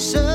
So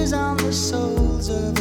on the soles of